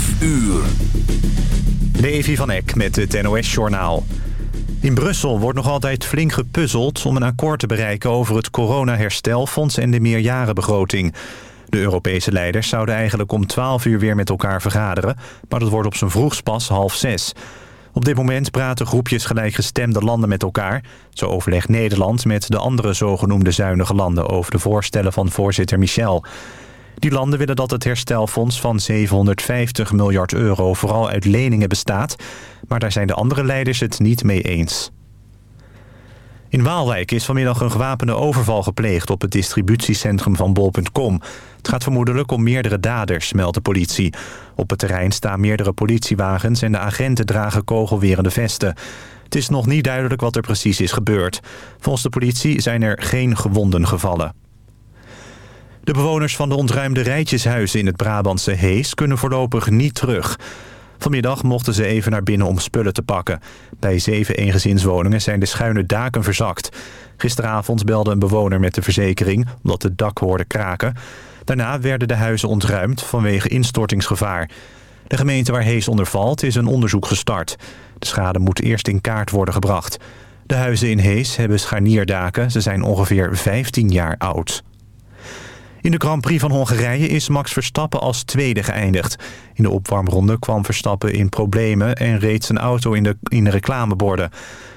5 uur. Levi van Eck met het NOS-journaal. In Brussel wordt nog altijd flink gepuzzeld om een akkoord te bereiken... over het corona-herstelfonds en de meerjarenbegroting. De Europese leiders zouden eigenlijk om 12 uur weer met elkaar vergaderen... maar dat wordt op zijn vroegst pas half zes. Op dit moment praten groepjes gelijkgestemde landen met elkaar. Zo overlegt Nederland met de andere zogenoemde zuinige landen... over de voorstellen van voorzitter Michel... Die landen willen dat het herstelfonds van 750 miljard euro vooral uit leningen bestaat. Maar daar zijn de andere leiders het niet mee eens. In Waalwijk is vanmiddag een gewapende overval gepleegd op het distributiecentrum van bol.com. Het gaat vermoedelijk om meerdere daders, meldt de politie. Op het terrein staan meerdere politiewagens en de agenten dragen kogelwerende vesten. Het is nog niet duidelijk wat er precies is gebeurd. Volgens de politie zijn er geen gewonden gevallen. De bewoners van de ontruimde rijtjeshuizen in het Brabantse Hees kunnen voorlopig niet terug. Vanmiddag mochten ze even naar binnen om spullen te pakken. Bij zeven eengezinswoningen zijn de schuine daken verzakt. Gisteravond belde een bewoner met de verzekering omdat het dak hoorde kraken. Daarna werden de huizen ontruimd vanwege instortingsgevaar. De gemeente waar Hees onder valt is een onderzoek gestart. De schade moet eerst in kaart worden gebracht. De huizen in Hees hebben scharnierdaken. Ze zijn ongeveer 15 jaar oud. In de Grand Prix van Hongarije is Max Verstappen als tweede geëindigd. In de opwarmronde kwam Verstappen in problemen en reed zijn auto in de, in de reclameborden.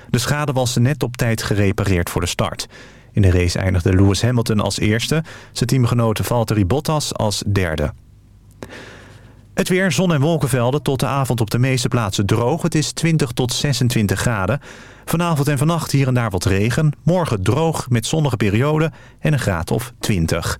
De schade was net op tijd gerepareerd voor de start. In de race eindigde Lewis Hamilton als eerste, zijn teamgenoten Valtteri Bottas als derde. Het weer, zon- en wolkenvelden, tot de avond op de meeste plaatsen droog. Het is 20 tot 26 graden. Vanavond en vannacht hier en daar wat regen. Morgen droog met zonnige perioden en een graad of 20.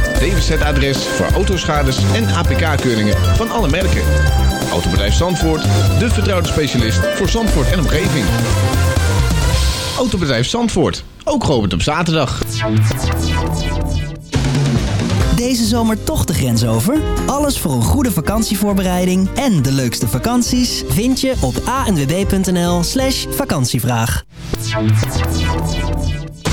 DWZ-adres voor autoschades en APK-keuringen van alle merken. Autobedrijf Zandvoort, de vertrouwde specialist voor Zandvoort en omgeving. Autobedrijf Zandvoort, ook geopend op zaterdag. Deze zomer toch de grens over? Alles voor een goede vakantievoorbereiding en de leukste vakanties vind je op anwb.nl slash vakantievraag.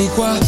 c'est quoi.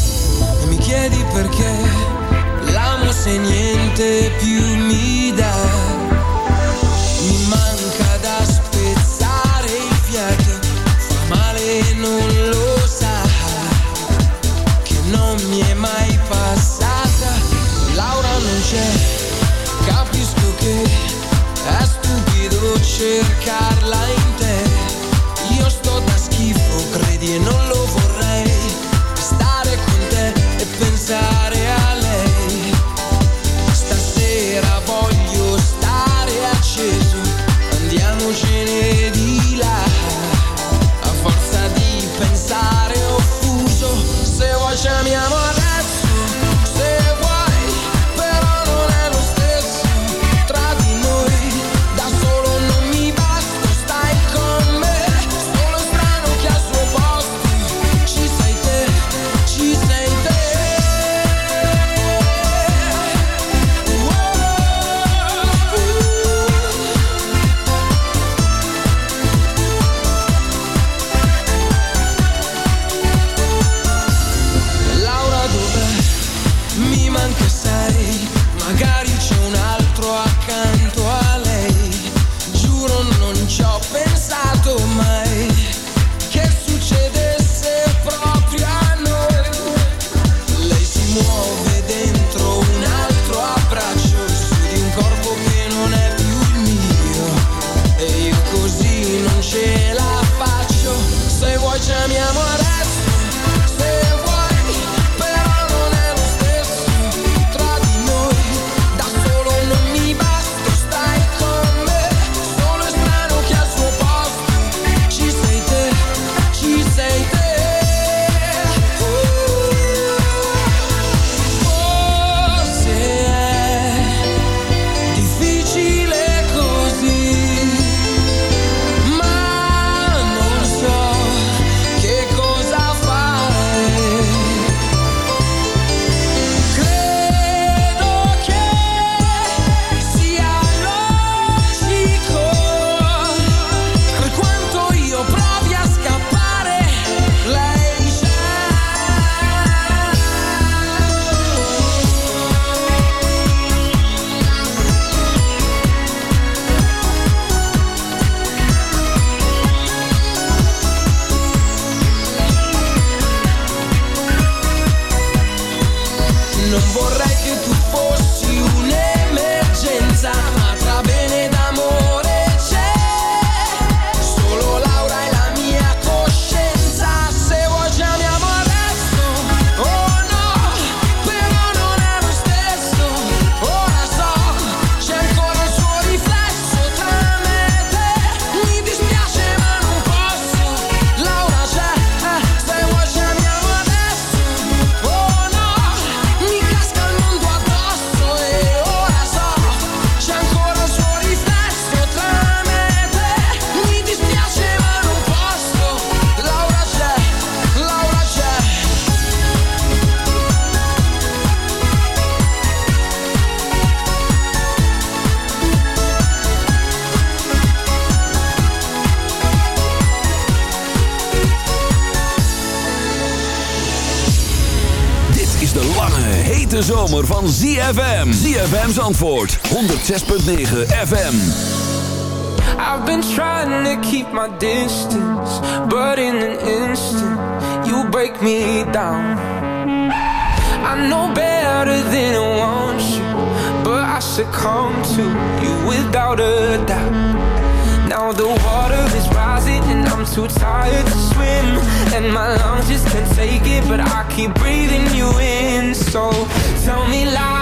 ZFM. ZFM's antwoord. 106.9 FM. I've been trying to keep my distance. But in an instant, you break me down. I know better than I want you. But I succumb to you without a doubt. Now the water is rising and I'm too tired to swim And my lungs just can't take it but I keep breathing you in So tell me lies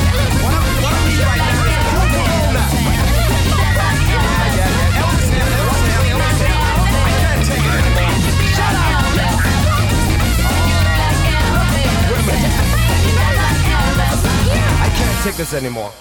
This anymore.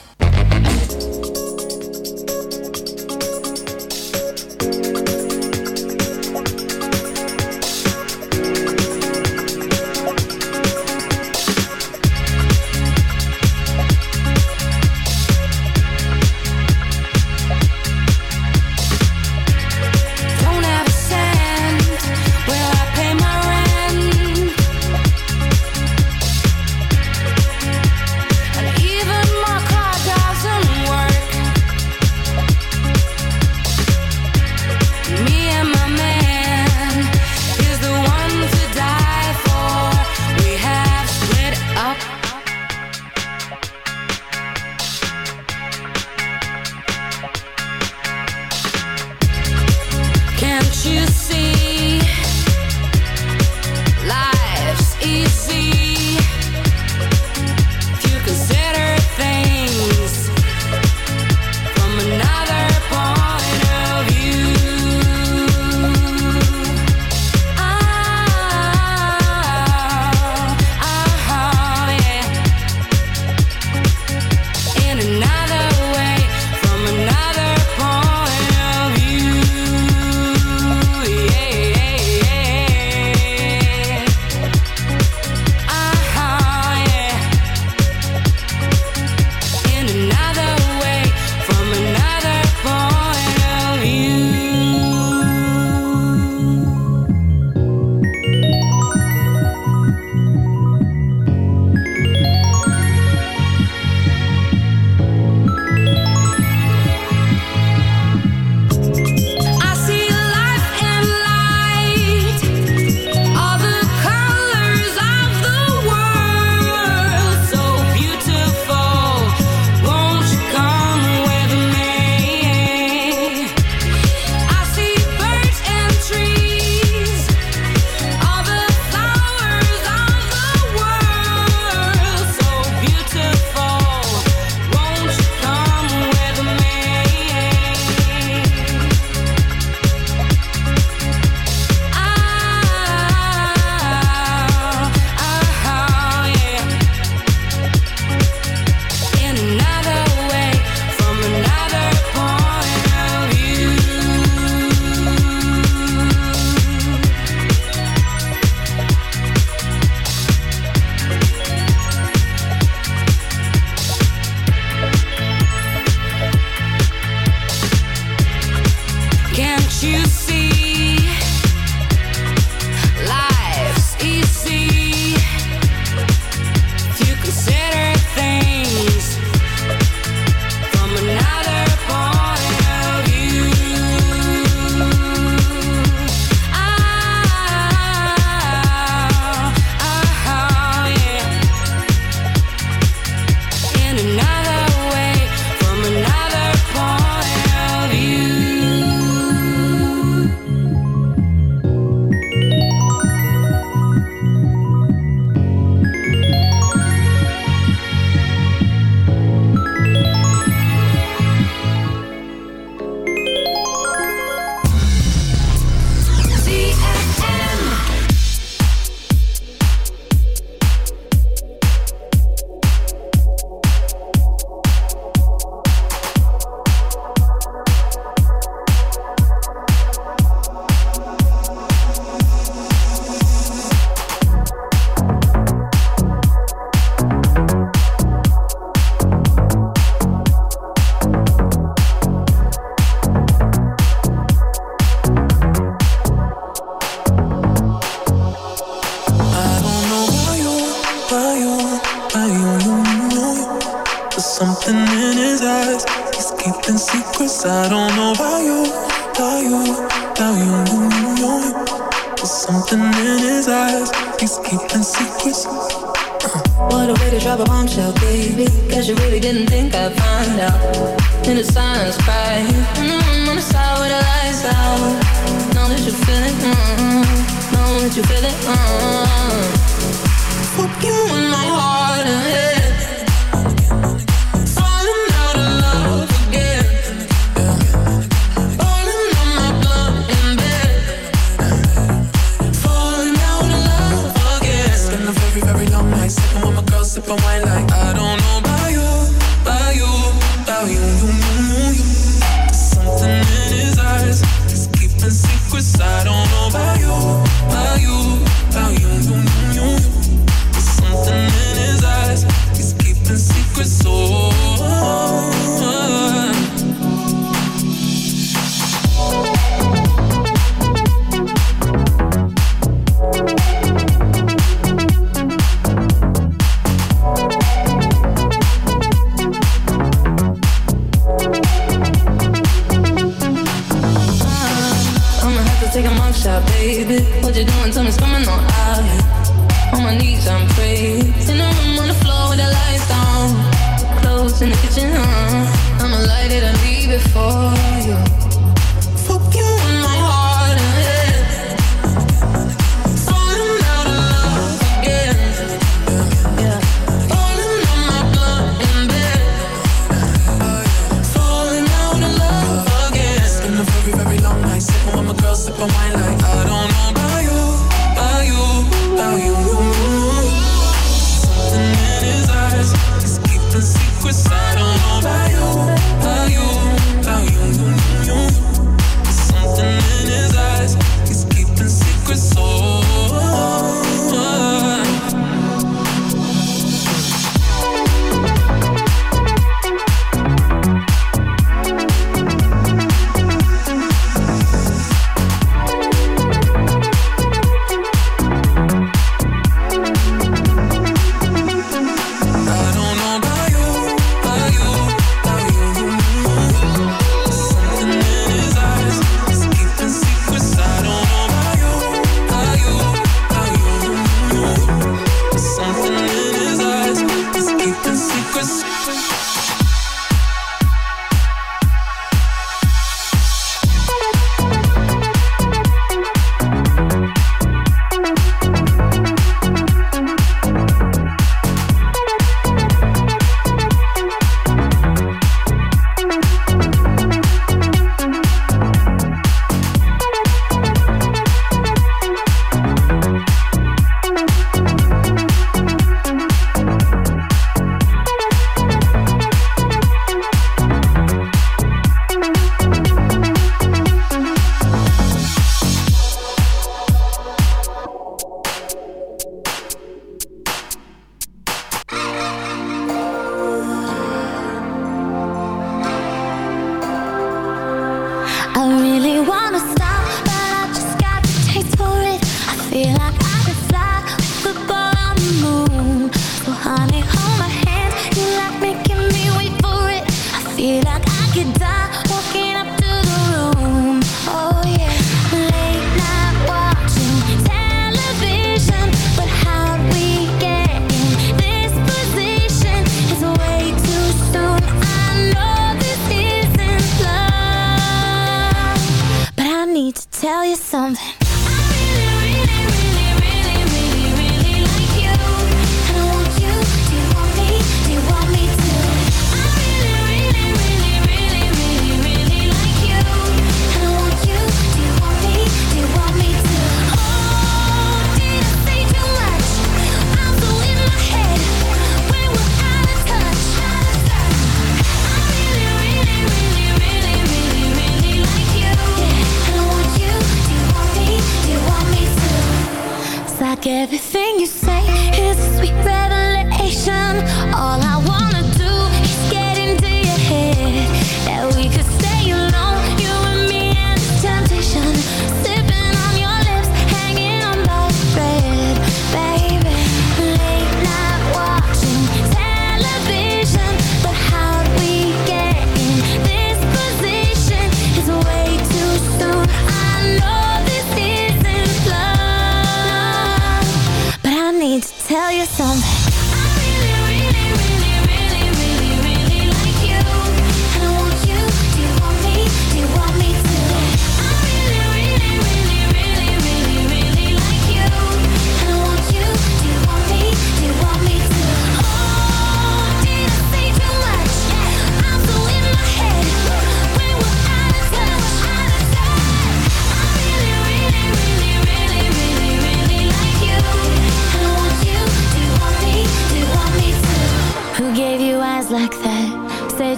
tell you something.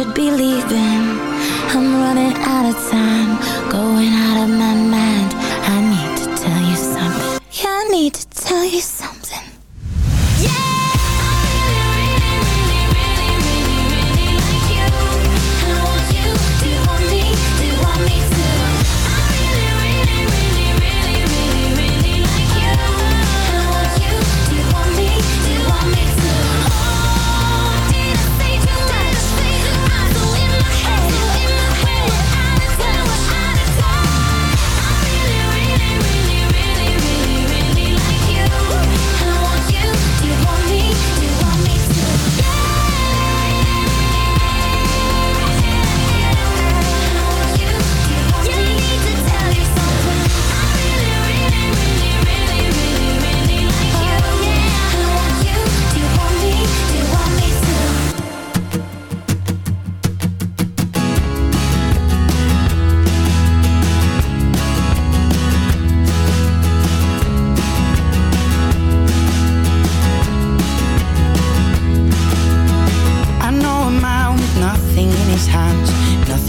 Should be leaving.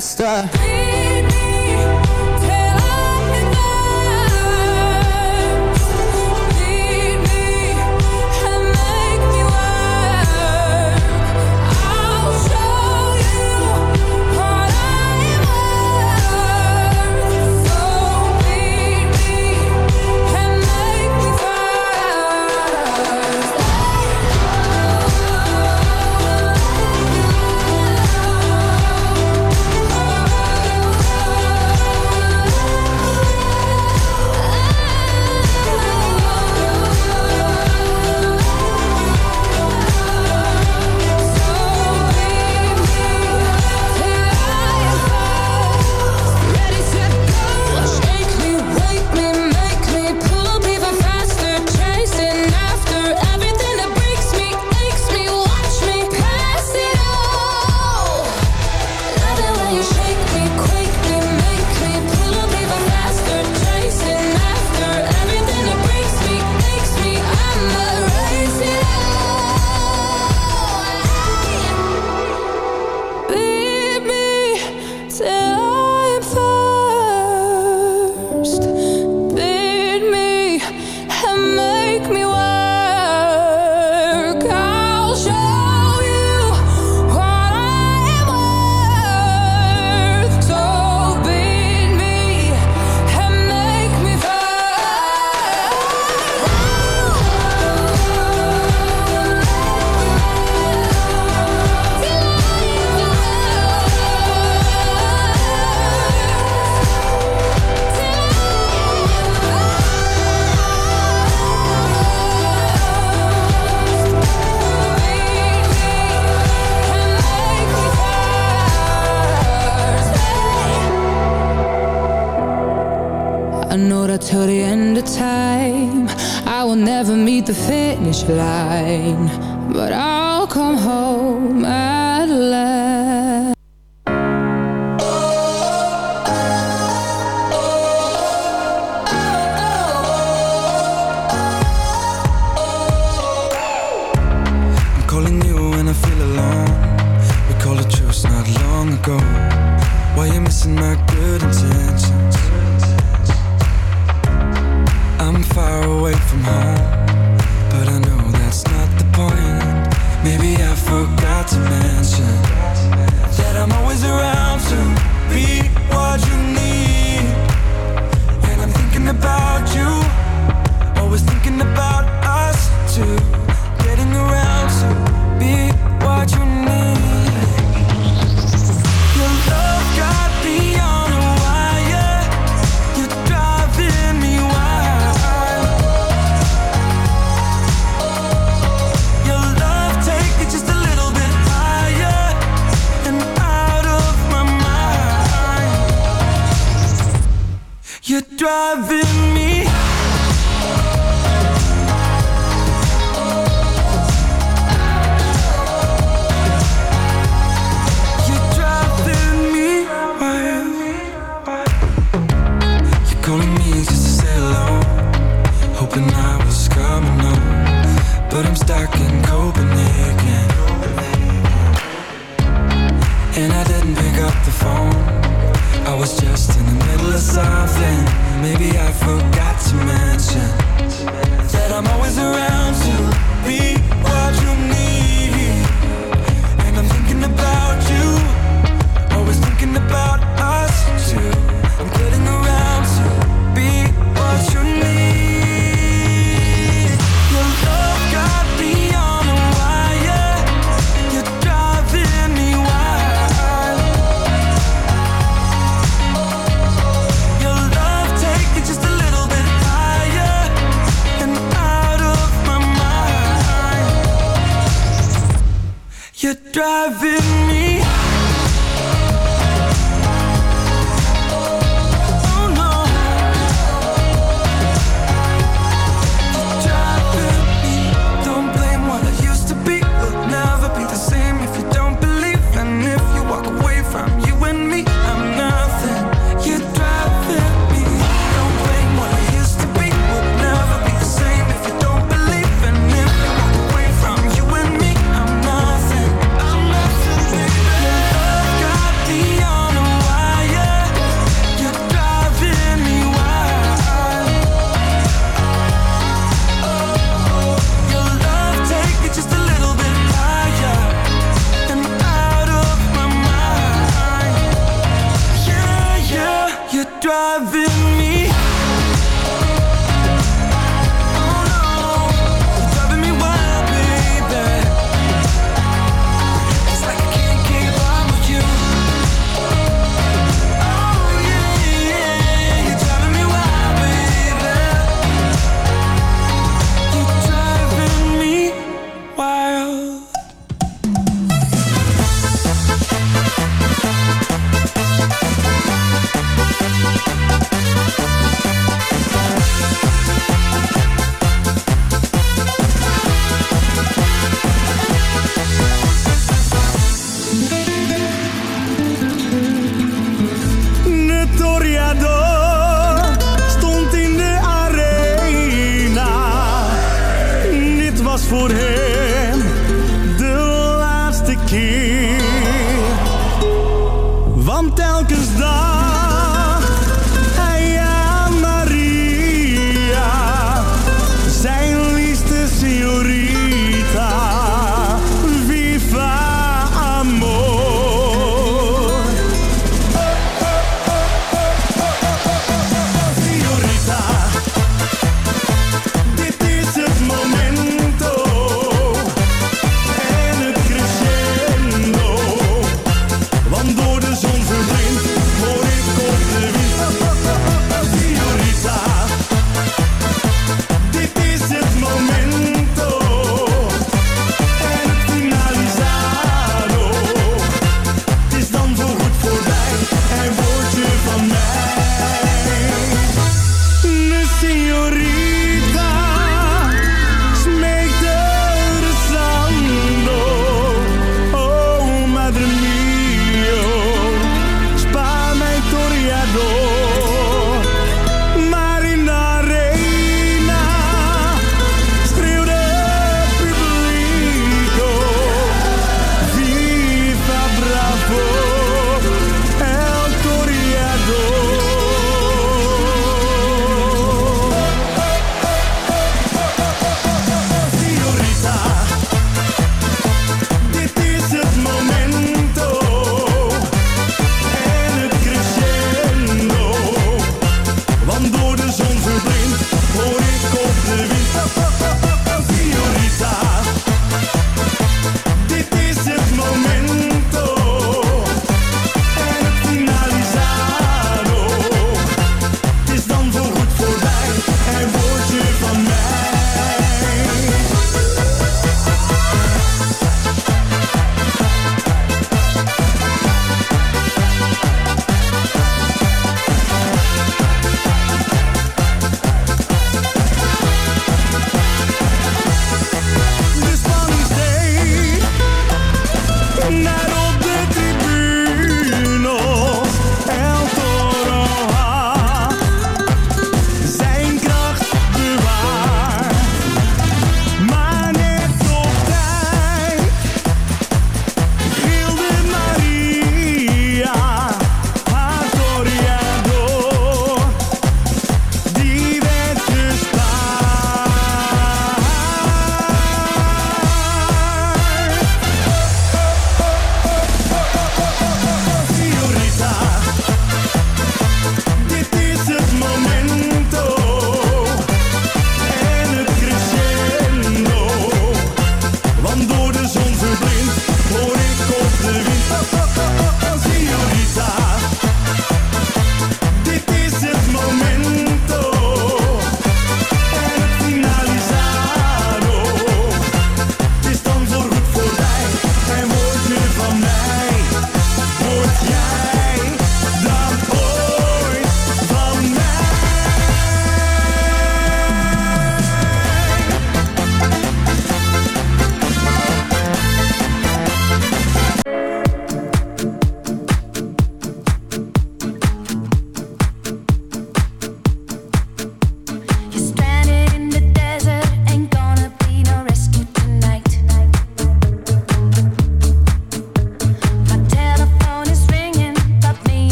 faster You're driving me Maybe I forgot.